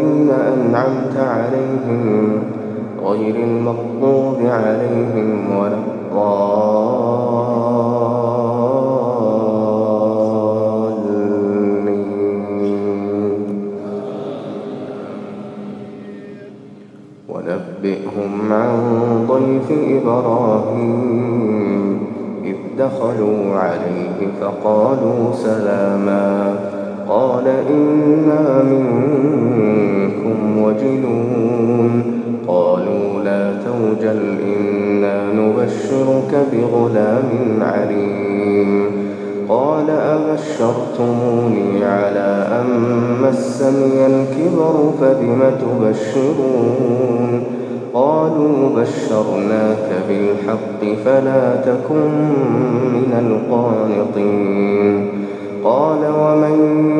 الذين أنعمت عليهم غير المغضوب عليهم ولا الضالين. ونبئهم عن ضيف إبراهيم إذ دخلوا عليه فقالوا سلاما قال إنا منكم وجلون قالوا لا توجل إنا نبشرك بغلام عليم. قال أبشرتموني على أن مسني الكبر فبم تبشرون؟ قالوا بشرناك بالحق فلا تكن من القانطين. قال ومن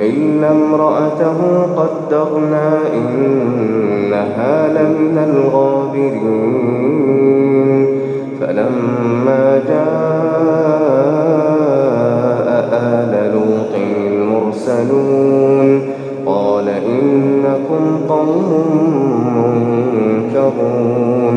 إلا امرأته قدرنا إنها لمن الغابرين فلما جاء آل لوط المرسلون قال إنكم قوم منكرون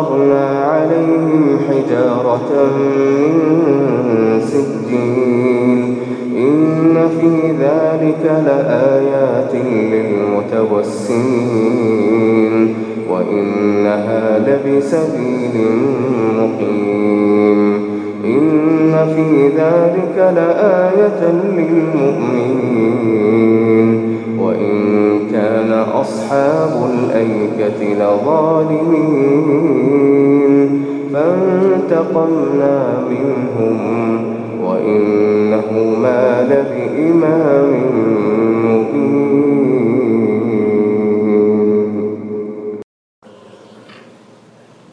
وأمطرنا عليهم حجارة من سجين إن في ذلك لآيات للمتوسمين. وإنها لبسبيل مقيم. إن في ذلك لآية للمؤمنين. وإن كان أصحاب الأيكة لظالمين. فانتقمنا منهم وإنهما لبإمام مبين.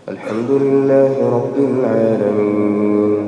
الحمد لله رب العالمين.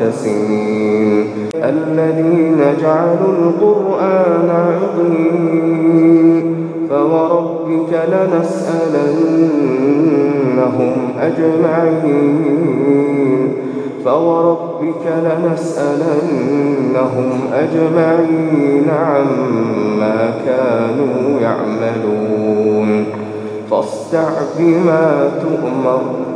المقتسمين الذين جعلوا القرآن عظيم فوربك لنسألنهم أجمعين. فوربك لنسألنهم أجمعين عما كانوا يعملون. فاصدع بما تؤمر.